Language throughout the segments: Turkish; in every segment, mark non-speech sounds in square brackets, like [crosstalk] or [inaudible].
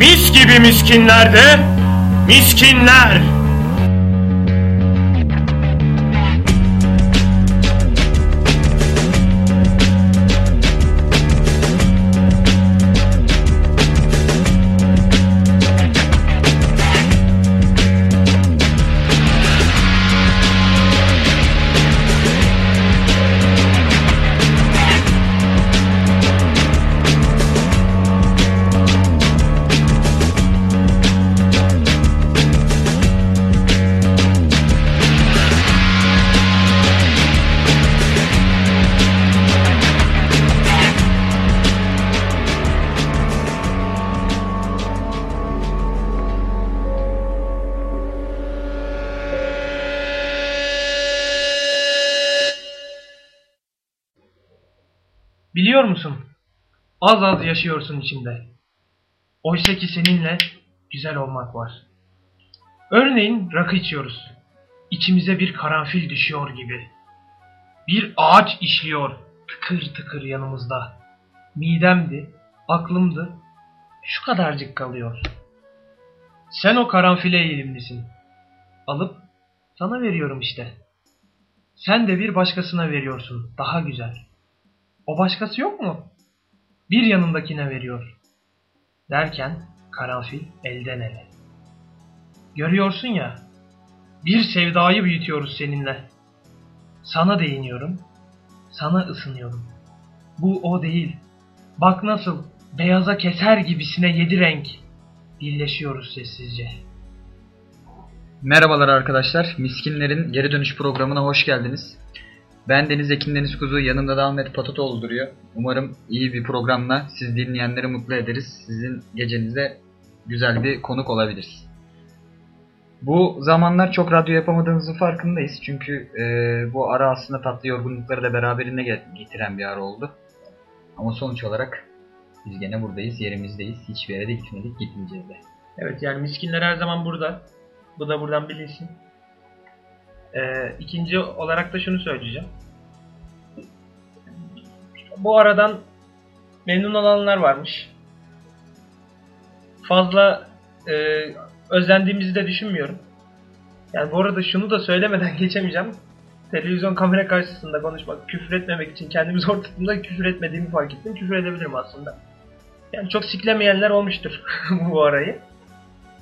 Mis gibi miskinler de miskinler. Az az yaşıyorsun içimde. Oysa ki seninle güzel olmak var. Örneğin rakı içiyoruz. İçimize bir karanfil düşüyor gibi. Bir ağaç işliyor tıkır tıkır yanımızda. Midemdi, aklımdı. Şu kadarcık kalıyor. Sen o karanfile eğilimlisin. Alıp sana veriyorum işte. Sen de bir başkasına veriyorsun. Daha güzel. O başkası yok mu? Bir yanındakine veriyor. Derken karanfil elden ele. Görüyorsun ya, bir sevdayı büyütüyoruz seninle. Sana değiniyorum, sana ısınıyorum. Bu o değil. Bak nasıl beyaza keser gibisine yedi renk. Birleşiyoruz sessizce. Merhabalar arkadaşlar. Miskinlerin geri dönüş programına hoş geldiniz. Ben Deniz Ekin Deniz Kuzu, yanımda da Ahmet Patatoğlu duruyor. Umarım iyi bir programla siz dinleyenleri mutlu ederiz. Sizin gecenize güzel bir konuk olabiliriz. Bu zamanlar çok radyo yapamadığımızın farkındayız. Çünkü e, bu ara aslında tatlı yorgunlukları da beraberinde getiren bir ara oldu. Ama sonuç olarak biz gene buradayız, yerimizdeyiz. Hiçbir yere de gitmedik, gitmeyeceğiz de. Evet yani miskinler her zaman burada. Bu da buradan bilinsin. Ee, ikinci olarak da şunu söyleyeceğim. Bu aradan memnun olanlar varmış. Fazla e, özlendiğimizi de düşünmüyorum. Yani bu arada şunu da söylemeden [laughs] geçemeyeceğim. Televizyon kamera karşısında konuşmak, küfür etmemek için kendimi zor tuttuğumda küfür etmediğimi fark ettim. Küfür edebilirim aslında. Yani çok siklemeyenler olmuştur [laughs] bu arayı.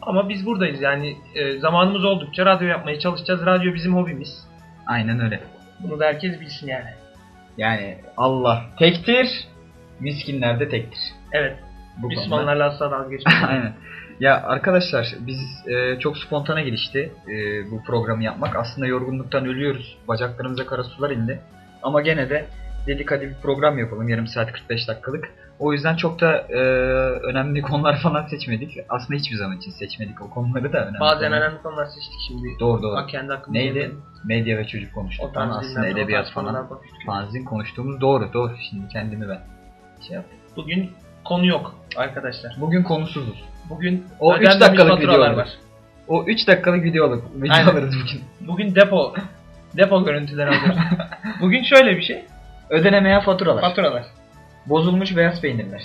Ama biz buradayız yani e, zamanımız oldukça radyo yapmaya çalışacağız. Radyo bizim hobimiz. Aynen öyle. Bunu da herkes bilsin yani. Yani Allah tektir, miskinler de tektir. Evet. Bu konuda. Müslümanlarla asla dalga [laughs] geçmeyin. Aynen. Ya arkadaşlar biz e, çok spontane gelişti e, bu programı yapmak. Aslında yorgunluktan ölüyoruz. Bacaklarımıza kara sular indi. Ama gene de dedik hadi bir program yapalım yarım saat 45 dakikalık. O yüzden çok da e, önemli [laughs] konular falan seçmedik. Aslında hiçbir zaman için seçmedik o konuları da önemli. Bazen konular. önemli konular seçtik şimdi. Doğru doğru. Bak kendi. Neydi? Medya ve çocuk konuştuk. Falan. Aslında edebiyat falan. Fanzin konuştuğumuz doğru doğru. Şimdi kendimi ben şey yaptım. Bugün konu yok arkadaşlar. Bugün konusuzuz. Bugün O üç ödenmemiş dakikalık faturalar video var. O 3 dakikalık video alır. Video Aynen. alırız bugün. Bugün depo depo görüntüleri alıyoruz. [laughs] Bugün şöyle bir şey. Ödenemeyen faturalar. Faturalar. Bozulmuş beyaz peynirler.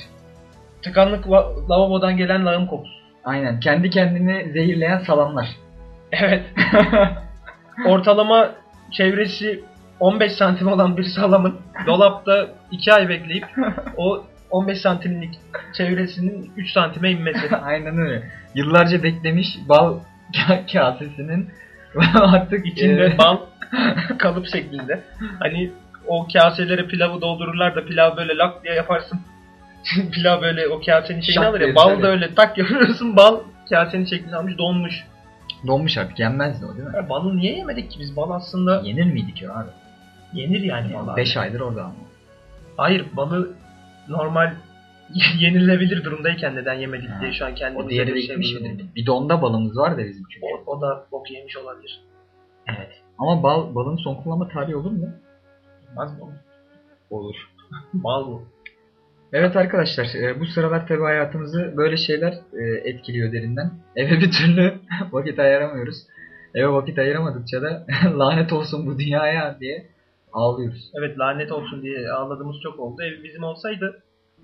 Tıkanlık va- lavabodan gelen lağım kokusu. Aynen. Kendi kendini zehirleyen salamlar. Evet. [laughs] Ortalama çevresi 15 santim olan bir salamın dolapta 2 ay bekleyip o 15 santimlik çevresinin 3 santime inmesi. [laughs] Aynen öyle. Yıllarca beklemiş bal ka- kasesinin [laughs] artık İçinde e, bal kalıp şeklinde. Hani o kaselere pilavı doldururlar da pilav böyle lak diye yaparsın. [laughs] pilav böyle o kasenin şeyini Şak alır ya. Bal da öyle tak yapıyorsun bal kasenin şeklini almış donmuş. donmuş artık. Yenmezdi o değil mi? Ya balı niye yemedik ki biz? Bal aslında Yenir miydi ki abi? yenir yani bal. abi. 5 aydır orada ama. Hayır balı normal [laughs] yenilebilir durumdayken neden yemedik Ha. diye şu an kendimize O diğeri de bir şey gitmiş midir? Bidonda balımız var da bizim çünkü. O, o da bok yemiş olabilir. Evet. Ama bal balın son kullanma tarihi olur mu? Az mı? Olur. [laughs] Bal bu. Evet arkadaşlar e, bu sıralar tabi hayatımızı böyle şeyler e, etkiliyor derinden. Eve bir türlü [laughs] vakit ayıramıyoruz. Eve vakit ayıramadıkça da [laughs] lanet olsun bu dünyaya diye ağlıyoruz. Evet lanet olsun diye ağladığımız çok oldu. Ev bizim olsaydı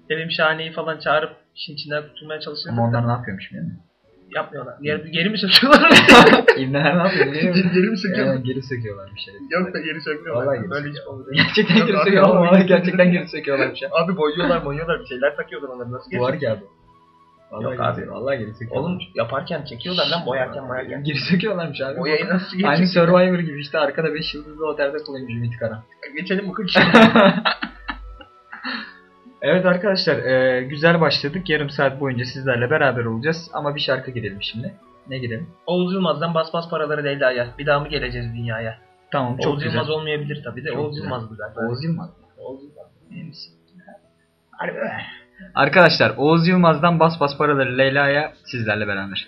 evim şahaneyi falan çağırıp İşin içinden kurtulmaya çalışırdık. Ama onlar ne yapıyormuş yani? Yapmıyorlar. Geri, geri mi söküyorlar? [laughs] [laughs] İbneler ne yapıyor? Geri, geri, geri mi söküyorlar? Evet, geri söküyorlar bir şey. Yok da geri sökmüyorlar. Vallahi geri Böyle hiç olmuyor. Gerçekten Yok, geri söküyorlar vallahi gerçekten geri söküyorlarmış ya. Abi boyuyorlar boyuyorlar bir şeyler takıyorlar onları nasıl Bu var ki abi. Vallahi Yok geri abi. Vallahi geri söküyorlar. Oğlum yaparken çekiyorlar lan boyarken boyarken. Geri söküyorlarmış abi. Boyayı nasıl geçiyor? Aynı Survivor gibi işte arkada 5 yıldızlı otelde koymuş Ümit Karan. Geçelim mi kıç? [laughs] Evet arkadaşlar e, güzel başladık. Yarım saat boyunca sizlerle beraber olacağız. Ama bir şarkı girelim şimdi. Ne girelim? Oğuz Yılmaz'dan bas bas paraları Leyla'ya. Bir daha mı geleceğiz dünyaya? Tamam çok Oğuz güzel. Yılmaz olmayabilir tabii de Çok Oğuz. Yılmaz güzel. Oğuz Yılmaz. Oğuz Yılmaz. İyi misin? Arkadaşlar Oğuz Yılmaz'dan Bas Bas Paraları Leyla'ya sizlerle beraber.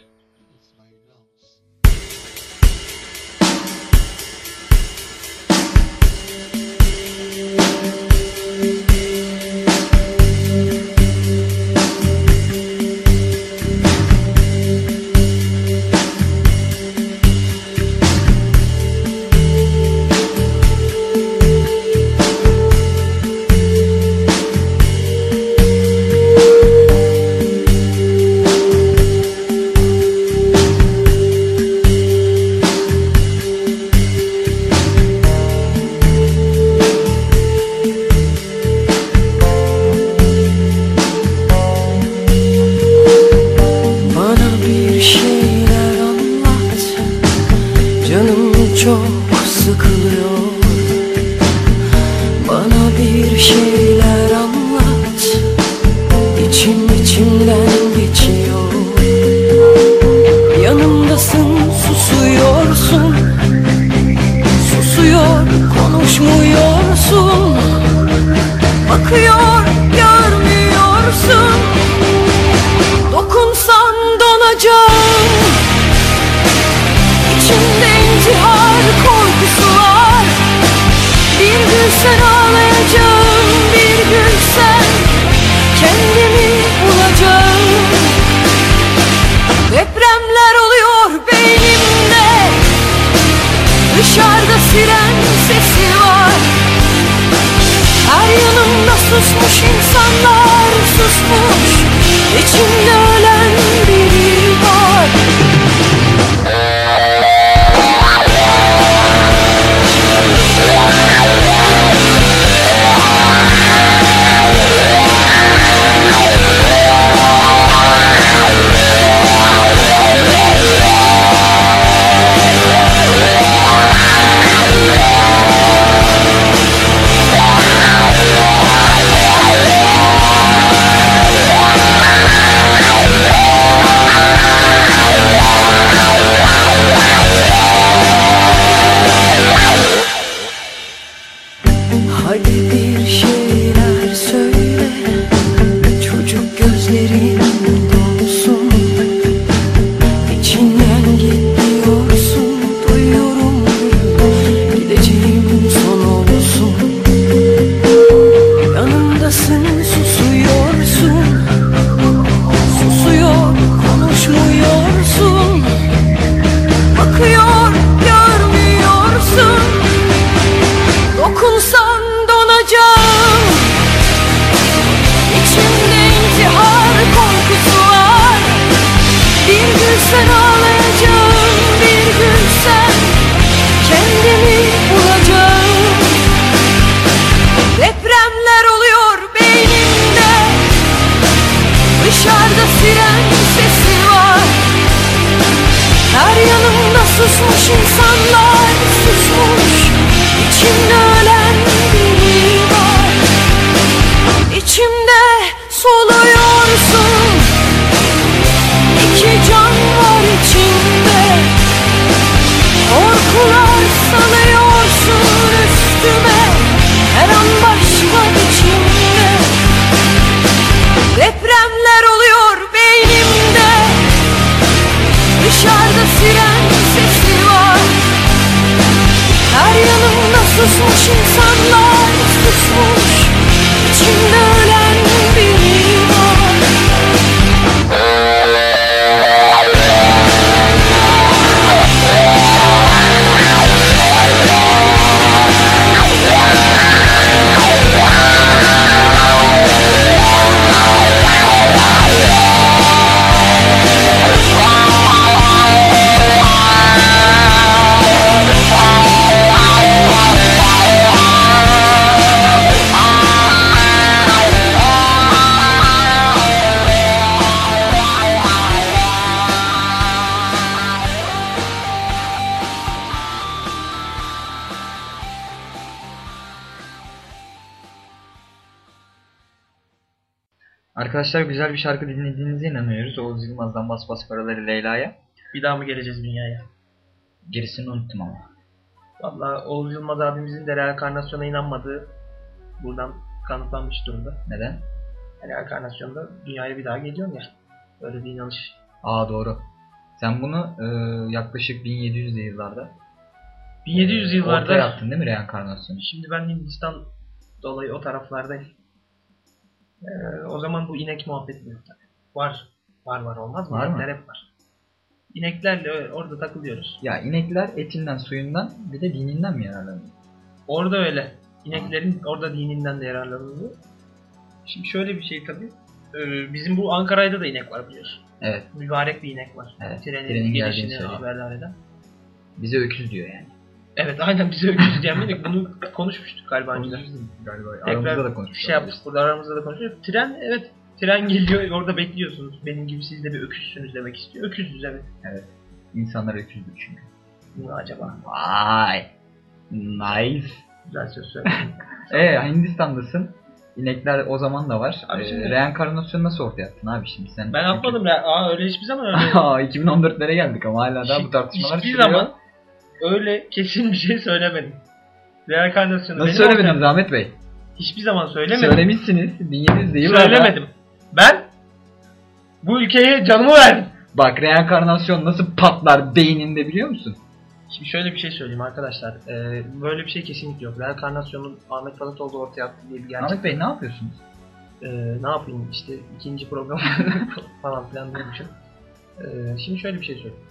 Susmuş insanlar susmuş İçimde Arkadaşlar güzel bir şarkı dinlediğinize inanıyoruz. Oğuz Yılmaz'dan Bas Bas Paraları Leyla'ya. Bir daha mı geleceğiz dünyaya? Gerisini unuttum ama. Valla Oğuz Yılmaz abimizin de reenkarnasyona inanmadığı buradan kanıtlanmış durumda. Neden? Reenkarnasyonda dünyaya bir daha geliyorsun ya. Öyle bir inanış. Aa doğru. Sen bunu e, yaklaşık 1700'lü yıllarda 1700 e, yıllarda ortaya attın değil mi reenkarnasyonu? Şimdi ben Hindistan dolayı o taraflardayım. Ee, o zaman bu inek muhabbeti yok tabii. Var. Var var olmaz? Var mı? Hep var. İneklerle orada takılıyoruz. Ya inekler etinden, suyundan bir de dininden mi yararlanıyor? Orada öyle. İneklerin orada dininden de yararlanılıyor. Şimdi şöyle bir şey tabii. Ee, bizim bu Ankara'da da inek var biliyorsun. Evet. Mübarek bir inek var. Evet, Trenin, trenin geldiğini gelişini söylüyor. haberdar eden. Bize öküz diyor yani. Evet aynen bize öküz diyemedik. Bunu konuşmuştuk galiba önceden. Galiba aramızda da konuştuk. şey yaptık burada aramızda da konuşuyoruz. Tren evet tren geliyor orada bekliyorsunuz. Benim gibi siz de bir öküzsünüz demek istiyor. Öküzüz evet. İnsanlar öküzdür çünkü. Ne acaba? Vay. Nice. Güzel söz söyledim. [laughs] Ee Hindistan'dasın. İnekler o zaman da var. Abi Ee, şimdi- reenkarnasyonu nasıl ortaya attın abi şimdi sen? ben atmadım ya. Aa öyle hiçbir zaman öyle. [laughs] Aa 2014'lere geldik ama hala daha bu tartışmalar hiçbir sürüyor. zaman öyle kesin bir şey söylemedim. Reenkarnasyonu Nasıl benim söylemediniz Ahmet Bey? Hiçbir zaman söylemedim. Söylemişsiniz. 1700'lü yıllarda. Söylemedim. Ben bu ülkeye canımı verdim. Bak reenkarnasyon nasıl patlar beyninde biliyor musun? Şimdi şöyle bir şey söyleyeyim arkadaşlar. Ee, böyle bir şey kesinlikle yok. Reenkarnasyonun Ahmet Palatoğlu ortaya attı diye bir gerçek. Ahmet Bey ne yapıyorsunuz? Ee, ne yapayım işte ikinci program [laughs] falan filan demişim. Ee, şimdi şöyle bir şey söyleyeyim.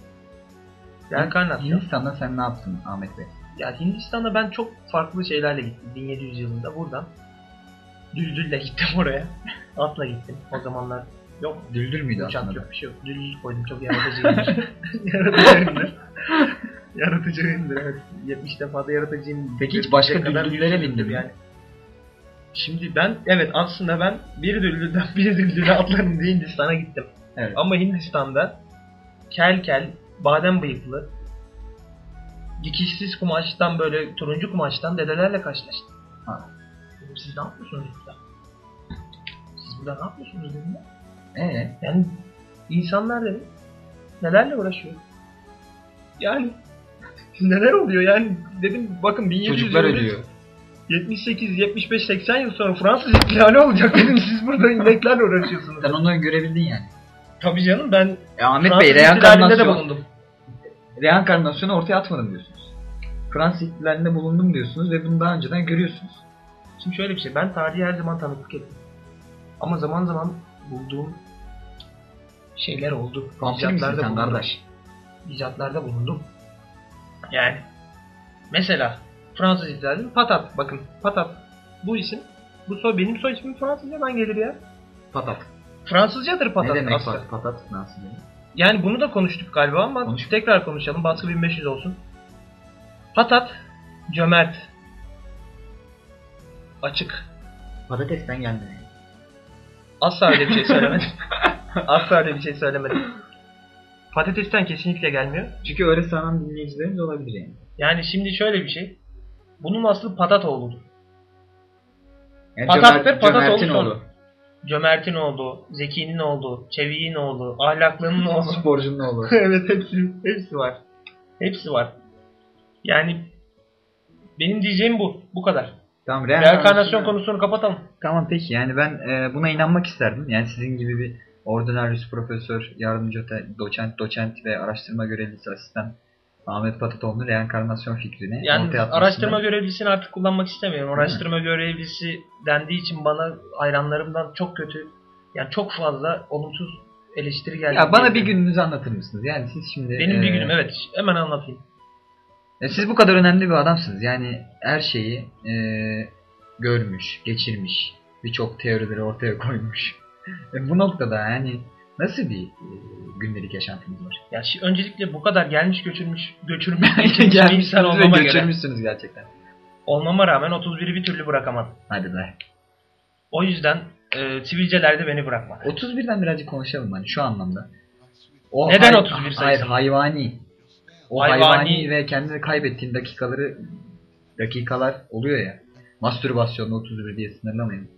Reenkarnasyon. Hindistan'da sen ne yaptın Ahmet Bey? Ya Hindistan'da ben çok farklı şeylerle gittim. 1700 yılında buradan. Düldülle gittim [laughs] oraya. Atla gittim. O zamanlar yok. Düldül müydü Uçak aslında? yok bir şey yok. Düldül koydum çok yaratıcıyımdır. [laughs] yaratıcıyımdır. yaratıcıyımdır evet. 70 defa da yaratıcıyım. Peki hiç başka düldüllere bindin mi? yani. Şimdi ben evet aslında ben bir düldülden [laughs] bir düldüle atlarım diye Hindistan'a gittim. Evet. Ama Hindistan'da kel kel, badem bıyıklı, dikişsiz kumaştan böyle turuncu kumaştan dedelerle karşılaştım. Ha. Dedim, Siz ne yapıyorsunuz burada? Siz burada ne yapıyorsunuz dedim ya. Ee, Yani insanlar dedim nelerle uğraşıyor? Yani [laughs] neler oluyor yani dedim bakın 1700 çocuklar ölüyor. 78, 75, 80 yıl sonra Fransız ihtilali olacak dedim siz burada ineklerle uğraşıyorsunuz. Sen onu görebildin yani. Tabii canım ben E, Ahmet Fransız Bey ihtilalinde de reenkarnasyon, bulundum. reenkarnasyonu ortaya atmadım diyorsunuz. Fransız ihtilalinde bulundum diyorsunuz ve bunu daha önceden görüyorsunuz. Şimdi şöyle bir şey, ben tarihi her zaman tanıklık ettim. Ama zaman zaman bulduğum şeyler oldu. İcatlarda bulundum. kardeş? İcatlarda bulundum. Yani mesela Fransız ihtilali Patat. Bakın Patat. Bu isim, bu soy benim soy ismim Fransızcadan gelir ya. Patat. Fransızcadır Patat ne demek aslında. pat- patat? Demek? Yani bunu da konuştuk galiba ama Konuştuk. tekrar konuşalım. Baskı 1500 olsun. Patat, cömert, açık. Patatesten geldi. Asla öyle bir şey söylemedim. [laughs] Asla öyle bir şey söylemedim. Patatesten kesinlikle gelmiyor. Çünkü öyle sanan dinleyicilerimiz olabilir yani. Yani şimdi şöyle bir şey. Bunun aslı Patatoğlu'dur. yani Patattır, patat cömertin olmuş oğlu. Cömert'in olduğu, Zeki'nin olduğu, Çevik'in olduğu, ahlaklının olduğu. Sporcunun oğlu. [laughs] evet hepsi, hepsi var. Hepsi var. Yani benim diyeceğim bu. Bu kadar. Tamam Reenkarnasyon konusunu kapatalım. Tamam peki yani ben e, buna inanmak isterdim. Yani sizin gibi bir ordinarius profesör, yardımcı doçent, doçent ve araştırma görevlisi asistan Ahmet Patatoğlu'nun reenkarnasyon fikrini Yani ortaya atmasını- araştırma görevlisini artık kullanmak istemiyorum. Araştırma görevlisi dendiği için bana hayranlarımdan çok kötü, yani çok fazla olumsuz eleştiri geldi. Ya bana bir gününüzü anlatır mısınız? Yani siz şimdi Benim bir e, günüm evet. Hemen anlatayım. e, siz bu kadar önemli bir adamsınız. Yani her şeyi e, görmüş, geçirmiş, birçok teorileri ortaya koymuş. E, bu noktada yani nasıl bir e, gündelik yaşantınız var? Ya şi- öncelikle bu kadar gelmiş göçürmüş göçürmüş geçirmiş bir insan [laughs] Gelmişsiniz ve olmama göre göçürmüşsünüz gerçekten. olmama rağmen 31'i bir türlü bırakamadım. Hadi be. O yüzden e, sivilceler de beni bırakmadı. 31'den birazcık konuşalım hani şu anlamda. O Neden hay- 31 sayısı? Hayır hayvani. O Hayvani- hayvani, ve kendini kaybettiğin dakikaları dakikalar oluyor ya. Mastürbasyonla 31 diye sınırlamayın.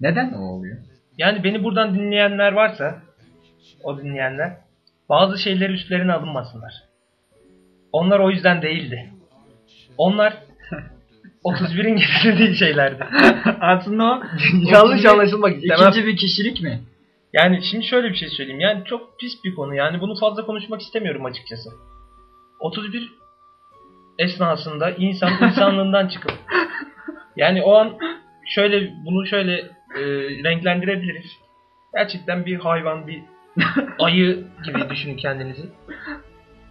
Neden o oluyor? Yani beni buradan dinleyenler varsa, o dinleyenler, bazı şeyleri üstlerine alınmasınlar. Onlar o yüzden değildi. Onlar [laughs] 31'in getirdiği şeylerdi. [laughs] Aslında o [laughs] Yanlış anlaşılmak istemem. İkinci bir kişilik mi? Yani şimdi şöyle bir şey söyleyeyim. Yani çok pis bir konu. Yani bunu fazla konuşmak istemiyorum açıkçası. 31 esnasında insan insanlığından çıkıp yani o an şöyle bunu şöyle e, renklendirebiliriz. Gerçekten bir hayvan, bir [laughs] ayı gibi düşünün kendinizi.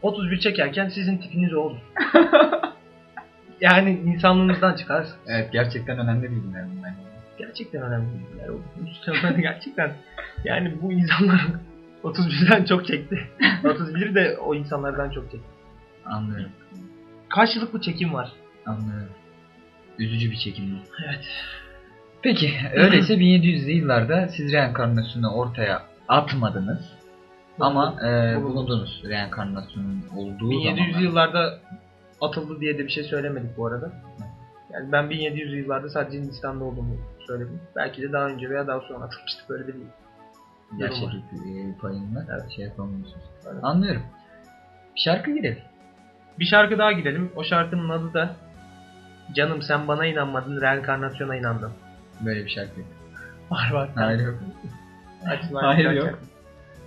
31 çekerken sizin tipiniz olur. [laughs] Yani insanlığınızdan çıkarsın. Evet gerçekten önemli bilgiler bunlar. Gerçekten önemli bilgiler. Mustafa [laughs] gerçekten yani bu insanlar 31'den çok çekti. 31 de o insanlardan çok çekti. Anlıyorum. Karşılıklı çekim var. Anlıyorum. Üzücü bir çekim bu. Evet. Peki öyleyse 1700'lü yıllarda siz reenkarnasyonu ortaya atmadınız. Ama e, Bulundum. bulundunuz reenkarnasyonun olduğu 1700 zaman. yıllarda atıldı diye de bir şey söylemedik bu arada. Yani ben 1700 yıllarda sadece Hindistan'da olduğumu söyledim. Belki de daha önce veya daha sonra atılmıştı böyle değil. Gerçeklik e, payında Evet. şey yapamıyorsunuz. Evet. Anlıyorum. Bir şarkı girelim. Bir şarkı daha gidelim. O şarkının adı da Canım sen bana inanmadın, reenkarnasyona inandın. Böyle bir şarkı. Var var. Hayır yok. Aç lan, Hayır, yok.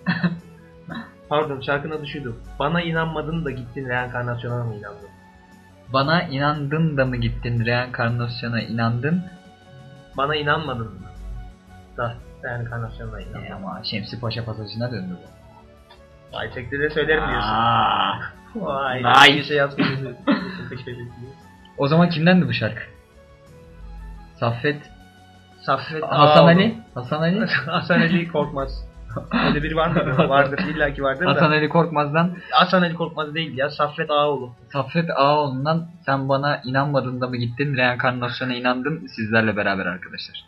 [laughs] Pardon şarkının adı şuydu. Bana inanmadın da gittin reenkarnasyona mı inandın? Bana inandın da mı gittin reenkarnasyona inandın? Bana inanmadın mı? Da reenkarnasyona inandın. E, ama Şemsi Paşa pasajına döndü bu. Vay tekte de söylerim diyorsun. Aa. Vay. Nice. Bir şey yazmışsın. [laughs] Ederim. O zaman kimdendi bu şarkı? Saffet Saffet Hasan. Ali Hasan Ali [laughs] Hasan Ali Korkmaz. Öyle biri var mı? [laughs] Vardır. İlla ki vardır Hasan da. Ali Korkmaz'dan Hasan Ali Korkmaz değil ya. Saffet Ağaoğlu. Saffet Ağaoğlu'ndan sen bana inanmadın da mı gittin reenkarnasyona inandın sizlerle beraber arkadaşlar.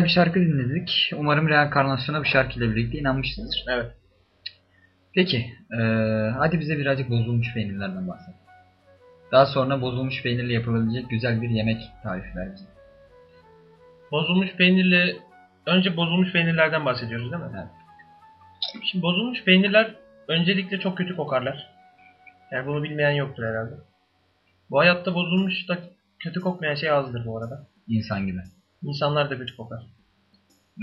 Güzel bir şarkı dinledik. Umarım reenkarnasyona bir şarkıyla birlikte inanmışsınızdır. Evet. Peki. eee, hadi bize birazcık bozulmuş peynirlerden bahset. Daha sonra bozulmuş peynirle yapılabilecek güzel bir yemek tarifi ver bize. Bozulmuş peynirle önce bozulmuş peynirlerden bahsediyoruz değil mi? Evet. Şimdi bozulmuş peynirler öncelikle çok kötü kokarlar. Yani bunu bilmeyen yoktur herhalde. Bu hayatta bozulmuş da kötü kokmayan şey azdır bu arada. İnsan gibi. İnsanlar da kötü kokar.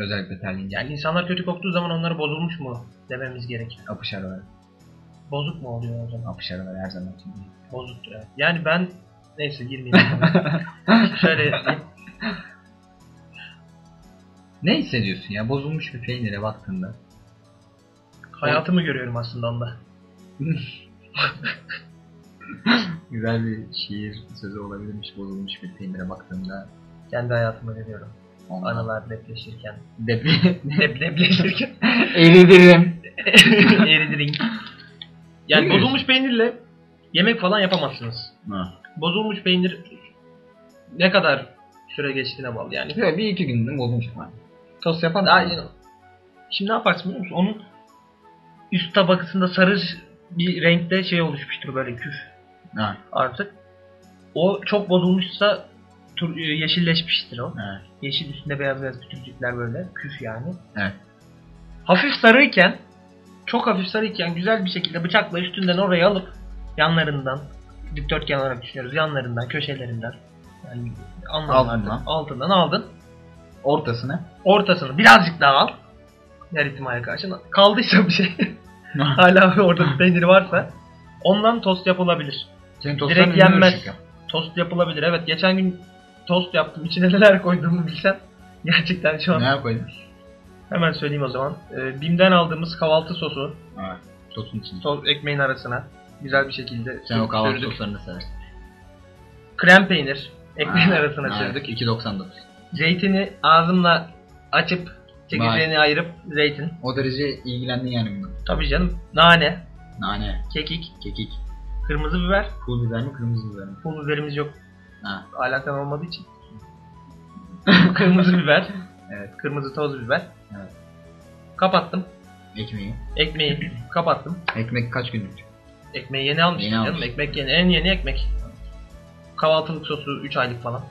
Özellikle terleyince. Yani insanlar kötü koktuğu zaman onları bozulmuş mu dememiz gerekir. Apışar var. Bozuk mu oluyor o zaman? Apışar var her zaman. Bozuktur evet. Yani ben neyse girmeyeyim. [laughs] Şöyle diyeyim. ne hissediyorsun ya? Bozulmuş bir peynire baktığında. Hayatımı görüyorum aslında onda. [laughs] Güzel bir şiir sözü olabilirmiş bozulmuş bir peynire baktığında. Kendi hayatımı görüyorum. Ondan. Anılar depreşirken. Depi. [laughs] Dep depreşirken. [laughs] Eridirim. Eridirin. [laughs] Yani Buyur. bozulmuş peynirle yemek falan yapamazsınız. Ha. Bozulmuş peynir ne kadar süre geçtiğine bağlı yani. Şöyle bir iki günde bozulmuş falan. Tost yapar mısın? Daha, şimdi ne yaparsın biliyor musun? Onun üst tabakasında sarı bir renkte şey oluşmuştur böyle küf Ha. artık. O çok bozulmuşsa tur- yeşilleşmiştir o. Evet. Yeşil üstünde beyaz beyaz küçücükler böyle. Küf yani. Evet. Hafif sarıyken çok hafif sarıyken güzel bir şekilde bıçakla üstünden orayı alıp yanlarından dikdörtgen olarak düşünüyoruz. Yanlarından, köşelerinden yani Altından. altından aldın. Ortasına. Ortasını birazcık daha al. Her ihtimale karşı. Kaldıysa bir şey. [laughs] hala orada bir peyniri varsa ondan tost yapılabilir. Senin Direkt yenmez. Tost yapılabilir. Evet geçen gün tost yaptım. İçine neler koyduğumu bilsem. Gerçekten şu an Ne yapayım? hemen söyleyeyim o zaman. Ee, Bim'den aldığımız kahvaltı sosu Evet. Tostun içinde. sos ekmeğin arasına güzel bir şekilde Sen o kahvaltı sürdük. soslarını seversin. Krem peynir ekmeğin Ha, arasına evet. sürdük. 2.99. Zeytini ağzımla açıp çekirdeğini ayırıp zeytin. O derece ilgilendin yani bununla. Tabii canım. Nane, Nane, kekik, kekik, kırmızı biber. pul biber mi kırmızı biber mi? Pul biberimiz yok. Ha. Alakan olmadığı için. kırmızı biber. Evet. Kırmızı toz biber. Evet. Kapattım. Ekmeği. Ekmeği kapattım. Ekmek kaç günlük? Ekmeği yeni almıştım Yeni canım. almış. Ekmek yeni. En yeni ekmek. Kahvaltılık sosu 3 aylık falan.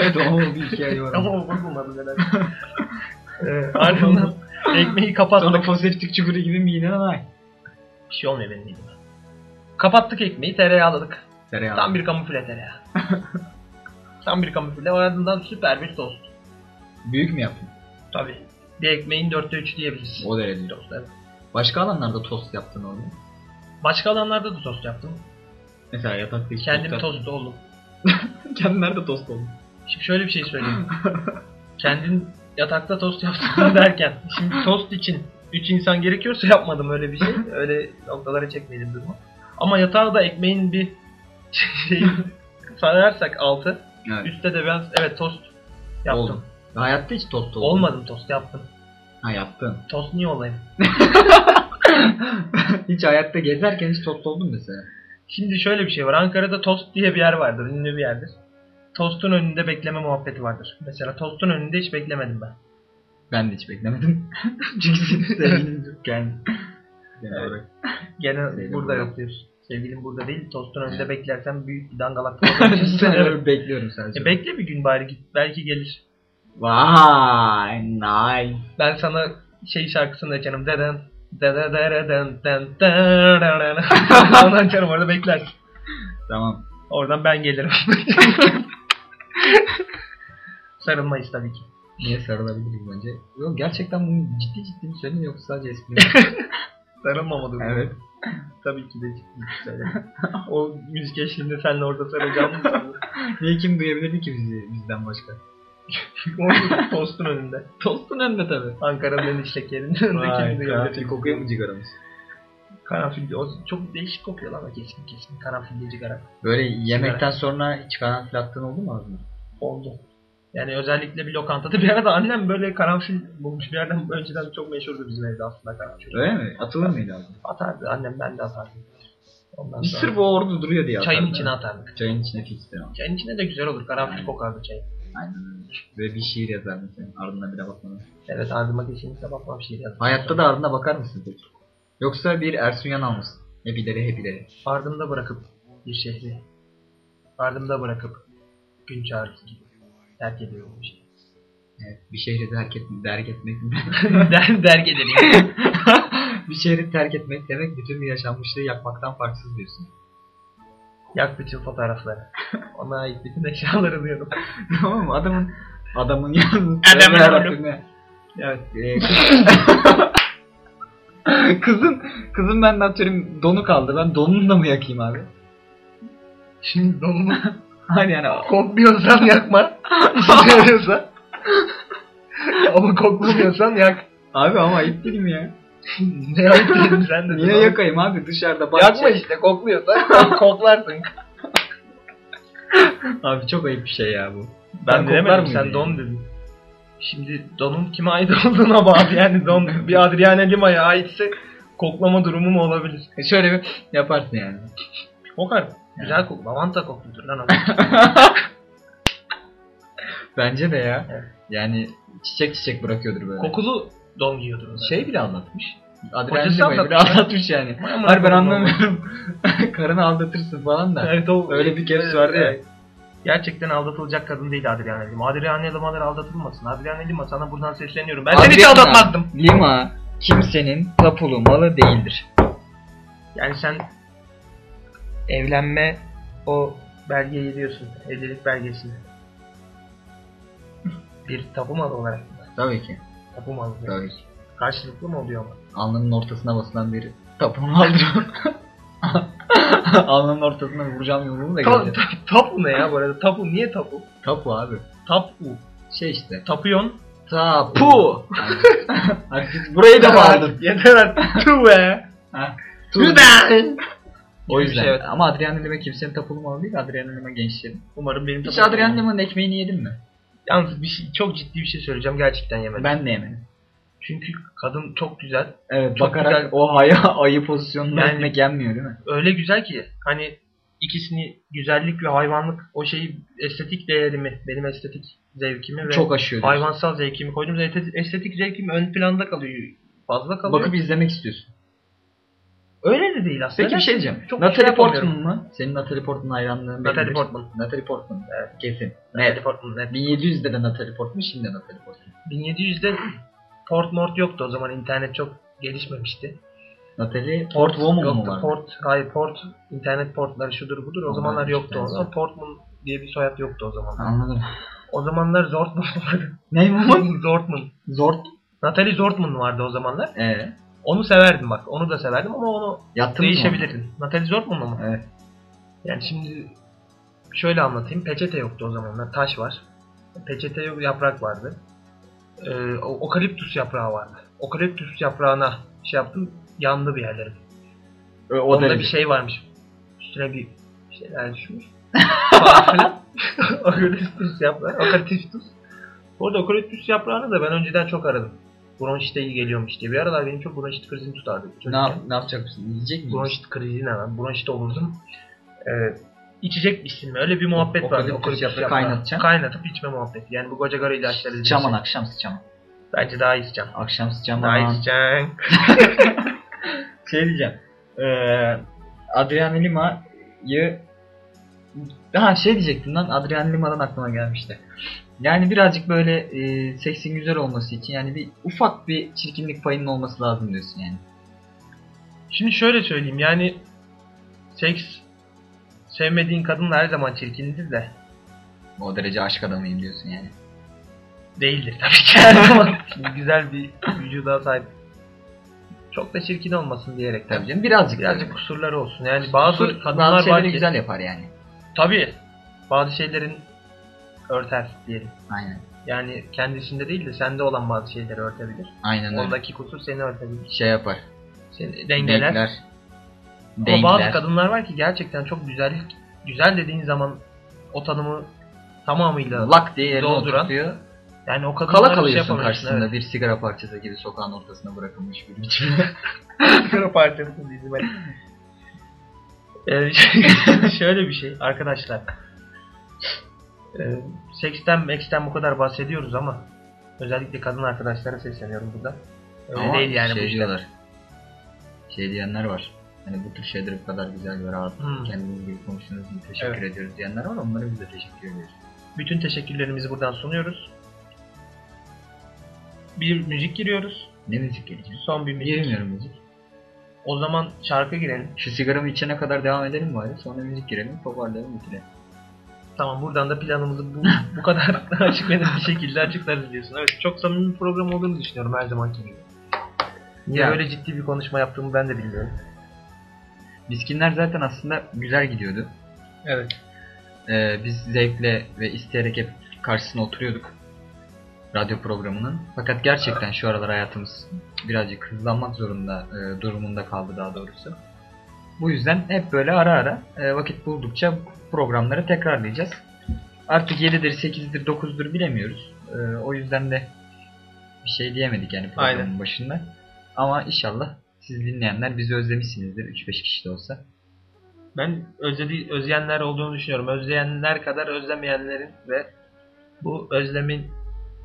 evet o bir hikaye var. Ama o bozulmadı neler. [laughs] ee, ardından ekmeği kapattık. Sonra foseptik çukuru gibi miden ay. Bir şey olmuyor benim mideme. Kapattık ekmeği tereyağladık. Tereyağı. Tam bir kamufle tereyağı. [laughs] Tam bir kamufle. Ardından süper bir tost. Büyük mü yaptın? Tabii. Bir ekmeğin dörtte üçü diyebiliriz. O derece. Tost, evet. Başka alanlarda tost yaptın orada. Başka alanlarda da tost yaptım. Mesela yatakta hiç Kendim tost tost oldum. [laughs] Kendin nerede tost oldun? Şimdi şöyle bir şey söyleyeyim. [laughs] Kendin yatakta tost yaptın [laughs] derken şimdi tost için 3 insan gerekiyorsa yapmadım öyle bir şey. Öyle noktalara çekmedim durumu. Ama yatağa da ekmeğin bir şeyi sayarsak altı. Evet. Üstte de ben evet tost yaptım. Oldu. Hayatta hiç tost oldun. Olmadım tost yaptım. Ha yaptın. Tost niye olayım? [laughs] hiç hayatta gezerken hiç tost oldun mesela. Şimdi şöyle bir şey var. Ankara'da tost diye bir yer vardır. Ünlü bir yerdir. Tostun önünde bekleme muhabbeti vardır. Mesela tostun önünde hiç beklemedim ben. Ben de hiç beklemedim. [laughs] Çünkü senin [laughs] sevgilin yok yani. Genel Evet. olarak. Gene Sevgilim burada burada. Sevgilim burada değil. Tostun önünde beklersen büyük bir dangalak. [laughs] Sen Evet. bekliyorum sadece. E bekle bir gün bari git. Belki gelir. Vay nice. Ben sana şey şarkısını açarım. Deden dede dere den den den Onu açarım orada beklersin. Tamam. Oradan ben gelirim. Sarılmayız tabii ki. Niye sarılabiliriz bence? Yok gerçekten bunu ciddi ciddi mi söyledin yoksa sadece espri mi? [laughs] Sarılmamadı. bu. evet. Tabii ki de ciddi o müzik eşliğinde seninle orada sarılacağımı sandım. Niye kim duyabilirdi ki bizi bizden başka? O Tostun önünde. Tostun önünde tabi. Ankara'nın en işlek yerinde. duyabilir? karanfil kokuyor mu cigaramız? Karanfil. O çok değişik kokuyor o kesin kesin. Karanfilli cigara. Böyle yemekten sonra hiç karanfil attığın oldu mu ağzına? Oldu. Yani özellikle bir lokantada [laughs] bir arada annem böyle karanfil bulmuş bir yerden önceden çok meşhurdu bizim evde aslında karanfil. Öyle mi? Atılır mıydı ağzına? Atardı annem ben de atardım. Ondan Bir sonra sırf o orada duruyor diye çayın içine atardık. Çayın içine fix de. Çayın içine de güzel olur. Karanfil kokardı çay. Aynen öyle. Böyle bir şiir yazardın sen ardına bile bakmadan. Evet ardıma kesinlikle bakmam şiir yazdım. Hayatta da ardına bakar mısın peki? Yoksa bir Ersun Yanal mısın? Hep ileri hep ileri. Ardımda bırakıp bir şehri. Ardımda bırakıp gün çağrısı gibi terk ediyorum bu şehri. Evet, bir şehri terk, et, terk etmek Der, [laughs] derg edelim. [laughs] bir şehri terk etmek demek bütün bir yaşanmışlığı yakmaktan farksız diyorsun. Yak bütün fotoğrafları. [laughs] Ona ait bütün eşyaları alıyorum. tamam mı? Adamın adamın yalnız. Adamın oğlum. Evet. e, kızın kızın ben atıyorum donu kaldı. Ben donunu da mı yakayım abi? Şimdi donumu Hani yani kokluyorsan yakma. İşe yarıyorsa. Ama koklamıyorsan yak. abi ama ayıp değil mi ya? ne yapayım sen de. Niye yakayım abi dışarıda bahçe. Yakma işte kokluyorsan [laughs] koklarsın. Abi çok ayıp bir şey ya bu. Ben, koklar demedim sen yani? don dedin. Şimdi donun kime ait olduğuna bağlı yani don [laughs] bir Adriana Lima'ya aitse koklama durumu mu olabilir? E Şöyle bir yaparsın yani. Kokar. Güzel kok. Lavanta kokludur lan o. [laughs] Bence de ya. Evet. Yani çiçek çiçek bırakıyordur böyle. Kokulu don giyiyordur o. şey bile anlatmış. Lima'yı bile anlatmış. anlatmış yani. Hayır ben anlamıyorum. [laughs] Karını aldatırsın falan da. Evet o Öyle bir kere vardı ya. Gerçekten aldatılacak kadın değil Adriana Lima. Adriana Lima'lar aldatılmasın. Adriana Lima sana buradan sesleniyorum. Ben seni hiç Adriana aldatmazdım. Lima kimsenin tapulu malı değildir. Yani sen evlenme o belgeyi diyorsun. Evlilik belgesini. Bir tapu malı olarak mı? Tabii ki. Tapu malı. Tabii ki. Karşılıklı mı oluyor ama? Alnının ortasına basılan bir tapu malıdır. [laughs] Alnının ortasına vuracağım yumruğumu da Ta, geleceğim. ta- tapu ne ya bu arada? Tapu niye tapu? Tapu abi. Tapu. Şey işte. Tapuyon. Tapu. Artık [laughs] burayı da bağladın. [laughs] Yeter artık. Tu be. Ha. Güzel. O yüzden. şey, evet. Ama Adrian Lima kimsenin tapulu malı değil. Adrian Lima gençlerin. Umarım benim Hiç Adrian Lima'nın ekmeğini yedin mi? Yalnız bir şey, çok ciddi bir şey söyleyeceğim. Gerçekten yemedim. Ben de yemedim. Çünkü kadın çok güzel. Evet Çok bakarak güzel. o haya [laughs] ayı pozisyonunda Yani- ekmek yenmiyor değil mi? Öyle güzel ki hani ikisini güzellik ve hayvanlık o şeyi estetik değerimi, benim estetik zevkimi ve Çok aşıyor. hayvansal zevkimi. Estetik, estetik zevkim ön planda kalıyor. Fazla kalıyor. Bakıp izlemek istiyorsun. Öyle de değil aslında. Peki bir şey diyeceğim. Çok Natalie şey Portman mı? Senin Natalie Portman hayranlığın Natalie. Portman. Natalie Portman. Evet. Kesin. Natalie. Portman, net. 1700'de de Natalie Portman, şimdi de Natalie Portman. 1700'de Port Mort yoktu o zaman internet çok gelişmemişti. Natalie Port Woman mı yoktu. var? Port, hayır Port, internet portları şudur budur o Onlar zamanlar yoktu. benziyor. Ama Portman diye bir soyad yoktu o zamanlar. Anladım. O zamanlar Zortman vardı. Ne bu? [laughs] Zortman. Zort. Natalie Zortman vardı o zamanlar. Ee, Onu severdim bak. Onu da severdim ama onu yattın mı? değişebilirdin. Natalie Zortman'la mı? Evet. Yani şimdi şöyle anlatayım. Peçete yoktu o zamanlar. Taş var. Peçete yok, yaprak vardı. Ee, okaliptüs yaprağı vardı. Okaliptüs yaprağına şey yaptım. Yandı bir yerlerim. O, o Onda derece. bir şey varmış. Üstüne bir şeyler düşmüş. [laughs] Okaliptüs yaprağı. Okaliptüs. Bu arada okaliptüs yaprağını da ben önceden çok aradım. Bronşite iyi geliyormuş diye. Bir aralar benim çok bronşit krizim tutardı. Ne, yap- ne yapacaksın? Yiyecek misin? Bronşit krizi ne lan? Bronşit olurdum. Ee, içecekmişsin mi? Öyle bir muhabbet vardı. Okaliptüs Okaliptüs yaprağı yaprağı. kaynatacaksın. Kaynatıp içme muhabbeti. Yani bu koca karı ilaçları. Sıçaman akşam sıçaman. Bence daha iyi içeceğim. Akşam Daha iyi sıçaman. [laughs] şey diyeceğim. Ee, Adrian Lima'yı Ha şey diyecektim lan Adrian Lima'dan aklıma gelmişti. Yani birazcık böyle e, seksin güzel olması için yani bir ufak bir çirkinlik payının olması lazım diyorsun yani. Şimdi şöyle söyleyeyim yani seks sevmediğin kadınla her zaman çirkindir de O derece aşk adamıyım diyorsun yani. değildir tabii ki her zaman. Güzel bir vücuda sahip. Çok da çirkin olmasın diyerek Tabii canım birazcık. Birazcık kusurları olsun. Yani bazı Kusur- kadınlar bazı var ki güzel yapar yani. tabii bazı şeylerin örter diyelim. Aynen. Yani kendisinde değil de sende olan bazı şeyleri örtebilir. Aynen öyle. Oradaki kusur seni örtebilir. Şey yapar. Seni dengeler. Denkler. Ama bazı kadınlar var ki gerçekten çok güzellik güzel dediğin zaman o tanımı tamamıyla lak diye yerine dolduran. oturtuyor. yani o kadınlara Kala şey kalıyorsun yapamıyorsun, karşısında evet. bir sigara parçası gibi sokağın ortasına bırakılmış bir biçimde. [laughs] sigara parçası dizi ben. Ee, [laughs] şöyle bir şey arkadaşlar. Ee, seksten, meksten bu kadar bahsediyoruz ama özellikle kadın arkadaşlara sesleniyorum burada. Öyle Ama değil yani şey bu işler. diyorlar. Şey diyenler var. Hani bu tür şeyleri bu kadar güzel ve rahat Hmm. kendiniz gibi konuştuğunuz için teşekkür Evet. ediyoruz diyenler var. Onlara biz de teşekkür ediyoruz. Bütün teşekkürlerimizi buradan sunuyoruz. Bir müzik giriyoruz. Ne müzik gelecek? Son bir müzik. Girmiyorum müzik. O zaman şarkı girelim. Şu sigaramı içene kadar devam edelim bari. Sonra müzik girelim. Toparlayalım bitirelim. Tamam buradan da planımızı bu, bu kadar [laughs] açık ve bir şekilde açıklarız diyorsun. Evet çok samimi bir program olduğunu düşünüyorum her zamanki gibi. Niye Ya. böyle ciddi bir konuşma yaptığımı ben de bilmiyorum. Miskinler zaten aslında güzel gidiyordu. Evet. Ee, biz zevkle ve isteyerek hep karşısına oturuyorduk. Radyo programının. Fakat gerçekten şu aralar hayatımız birazcık hızlanmak zorunda e, durumunda kaldı daha doğrusu. Bu yüzden hep böyle ara ara e, vakit buldukça programları tekrarlayacağız. Artık 7'dir, 8'dir, 9'dur bilemiyoruz. E, o yüzden de bir şey diyemedik yani programın Aynen. başında. Ama inşallah siz dinleyenler bizi özlemişsinizdir 3-5 kişi de olsa. Ben özledi, özleyenler olduğunu düşünüyorum. Özleyenler kadar özlemeyenlerin ve bu özlemin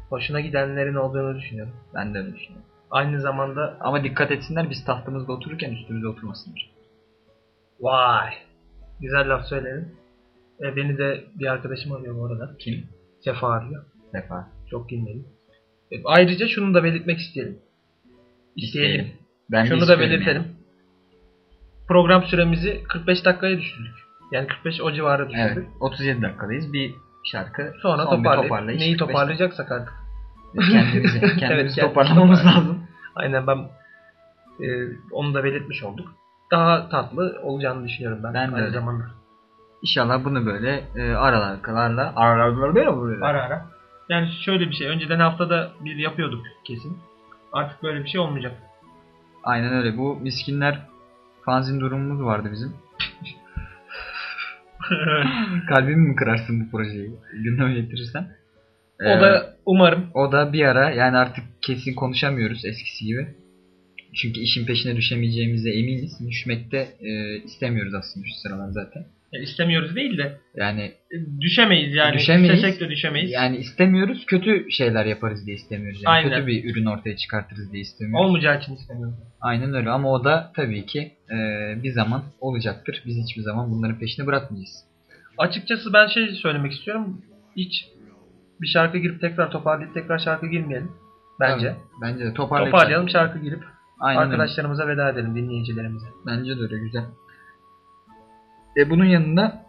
hoşuna gidenlerin olduğunu düşünüyorum. Ben de öyle düşünüyorum. Aynı zamanda Ama dikkat etsinler biz tahtımızda otururken üstümüze oturmasınlar. vay güzel laf söyledin. E, beni de bir arkadaşım arıyor bu arada. Kim? Sefa arıyor. Defa. Çok dinledim. E, ayrıca şunu da belirtmek isteyelim. İsteyelim. Ben Şunu da belirtelim. yani. Program süremizi 45 dakikaya düşürdük. Yani 45 o civarı düşürdük. Evet. 37 dakikadayız. Bir şarkı. Sonra son toparlayıp neyi 45 toparlayacaksak artık. Kendimizi, [laughs] kendimizi kendimizi [laughs] toparlamamız lazım. Aynen ben e, onu da belirtmiş olduk. Daha tatlı olacağını düşünüyorum ben, Ben de aynı öyle. zamanda. İnşallah bunu böyle e, aralarla aralarla Ara ara. Yani şöyle bir şey. Önceden haftada bir yapıyorduk kesin. Artık böyle bir şey olmayacak. Aynen öyle. Bu miskinler fanzin durumumuz vardı bizim. [laughs] Kalbimi mi kırarsın bu projeyi gündeme getirirsen? o Ee, da umarım O da bir ara yani artık kesin konuşamıyoruz eskisi gibi. Çünkü işin peşine düşemeyeceğimize eminiz. Düşmek de e, istemiyoruz aslında şu sıralar zaten. Yani istemiyoruz değil de Yani e, düşemeyiz yani. Düşemeyiz. İstesek de düşemeyiz. yani istemiyoruz kötü şeyler yaparız diye istemiyoruz. Yani Aynen. kötü bir ürün ortaya çıkartırız diye istemiyoruz. Olmayacağı için istemiyoruz. Aynen öyle ama o da tabii ki e, bir zaman olacaktır. Biz hiçbir zaman bunların peşini bırakmayacağız. Açıkçası ben şey söylemek istiyorum. Hiç bir şarkı girip tekrar toparlayıp tekrar şarkı girmeyelim. Bence. Tabii, Bence de toparlayalım. Toparlayalım şarkı girip Aynen öyle. arkadaşlarımıza veda edelim dinleyicilerimize. Bence de öyle güzel. E bunun yanında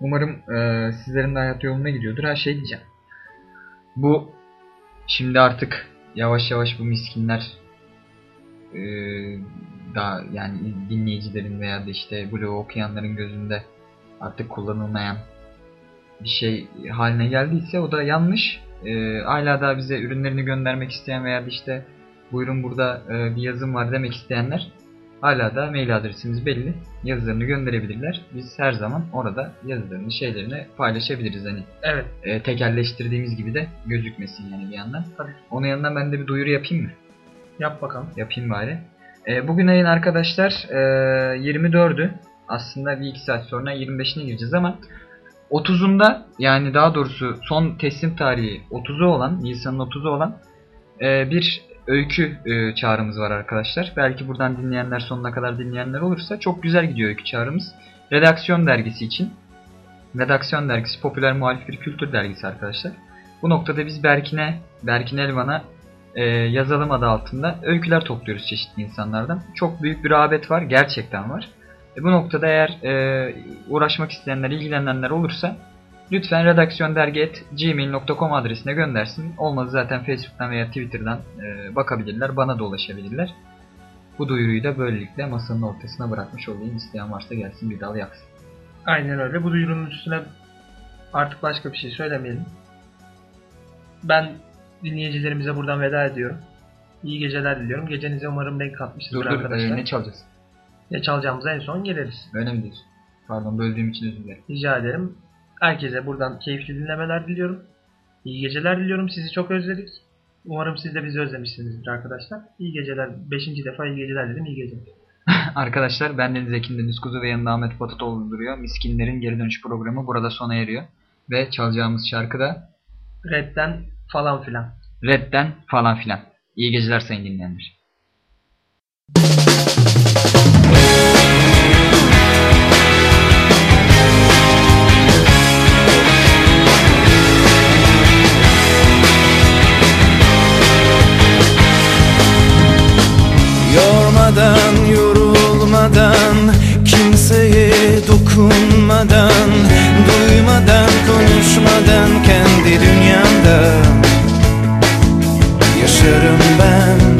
umarım e, sizlerin de hayat yoluna gidiyordur. Her şey diyeceğim. Bu şimdi artık yavaş yavaş bu miskinler e, daha yani dinleyicilerin veya da işte blogu okuyanların gözünde artık kullanılmayan bir şey haline geldiyse o da yanlış. E, hala daha bize ürünlerini göndermek isteyen veya da işte buyurun burada e, bir yazım var demek isteyenler hala da mail adresimiz belli. Yazılarını gönderebilirler. Biz her zaman orada yazılarını, şeylerini paylaşabiliriz. Hani Evet. e, tekelleştirdiğimiz gibi de gözükmesin yani bir yandan. Tabii. Onun yanından ben de bir duyuru yapayım mı? Yap bakalım. Yapayım bari. E, bugün ayın arkadaşlar e, 24'ü. Aslında bir iki saat sonra 25'ine gireceğiz ama 30'unda yani daha doğrusu son teslim tarihi 30'u olan, Nisan'ın 30'u olan e, bir öykü e, çağrımız var arkadaşlar. Belki buradan dinleyenler sonuna kadar dinleyenler olursa çok güzel gidiyor öykü çağrımız. Redaksiyon dergisi için. Redaksiyon dergisi popüler muhalif bir kültür dergisi arkadaşlar. Bu noktada biz Berkin'e, Berkin Elvan'a e, yazalım adı altında öyküler topluyoruz çeşitli insanlardan. Çok büyük bir rağbet var. Gerçekten var. E, bu noktada eğer e, uğraşmak isteyenler, ilgilenenler olursa lütfen redaksiyondergi.gmail.com adresine göndersin. Olmadı zaten Facebook'tan veya Twitter'dan e, bakabilirler. Bana da ulaşabilirler. Bu duyuruyu da böylelikle masanın ortasına bırakmış olayım. İsteyen varsa gelsin bir dal yaksın. Aynen öyle. Bu duyurunun üstüne artık başka bir şey söylemeyelim. Ben dinleyicilerimize buradan veda ediyorum. İyi geceler diliyorum. Gecenize umarım renk katmışızdır Dur dur arkadaşlar. e, ne çalacağız? Ne çalacağımıza en son geliriz. Mi diyorsun? Pardon böldüğüm için özür dilerim. Rica ederim. Herkese buradan keyifli dinlemeler diliyorum. İyi geceler diliyorum. Sizi çok özledik. Umarım siz de bizi özlemişsinizdir arkadaşlar. İyi geceler. Beşinci defa iyi geceler dedim. İyi geceler. [laughs] Arkadaşlar ben Deniz Ekin Deniz Kuzu ve yanında Ahmet Patatoğlu duruyor. Miskinlerin Geri Dönüş programı burada sona eriyor. Ve çalacağımız şarkı da Red'den falan filan. Red'den falan filan. İyi geceler sayın dinleyenler. Yormadan, yorulmadan Kimseye dokunmadan Duymadan, konuşmadan Kendi dünyamda Yaşarım ben.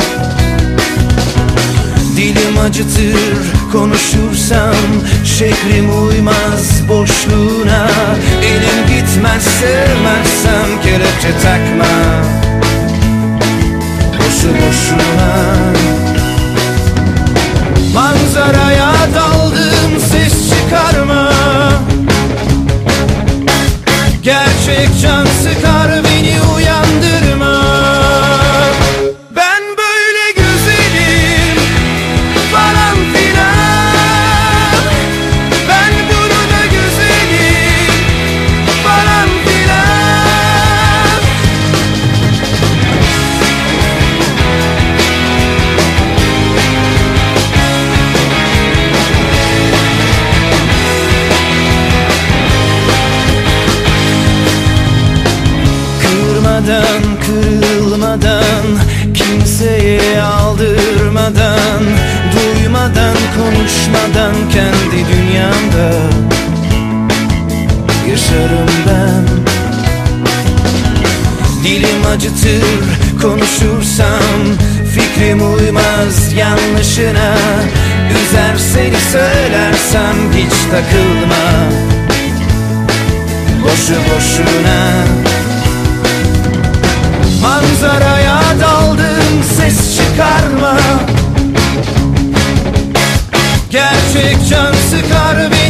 Dilim acıtır konuşursam Şeklim uymaz boşluğuna. Elim gitmez sevmezsem Kelepçe takma Boşu boşuna takılma. Boşu boşuna. Manzaraya daldım ses çıkarma. Gerçek can sıkar uyan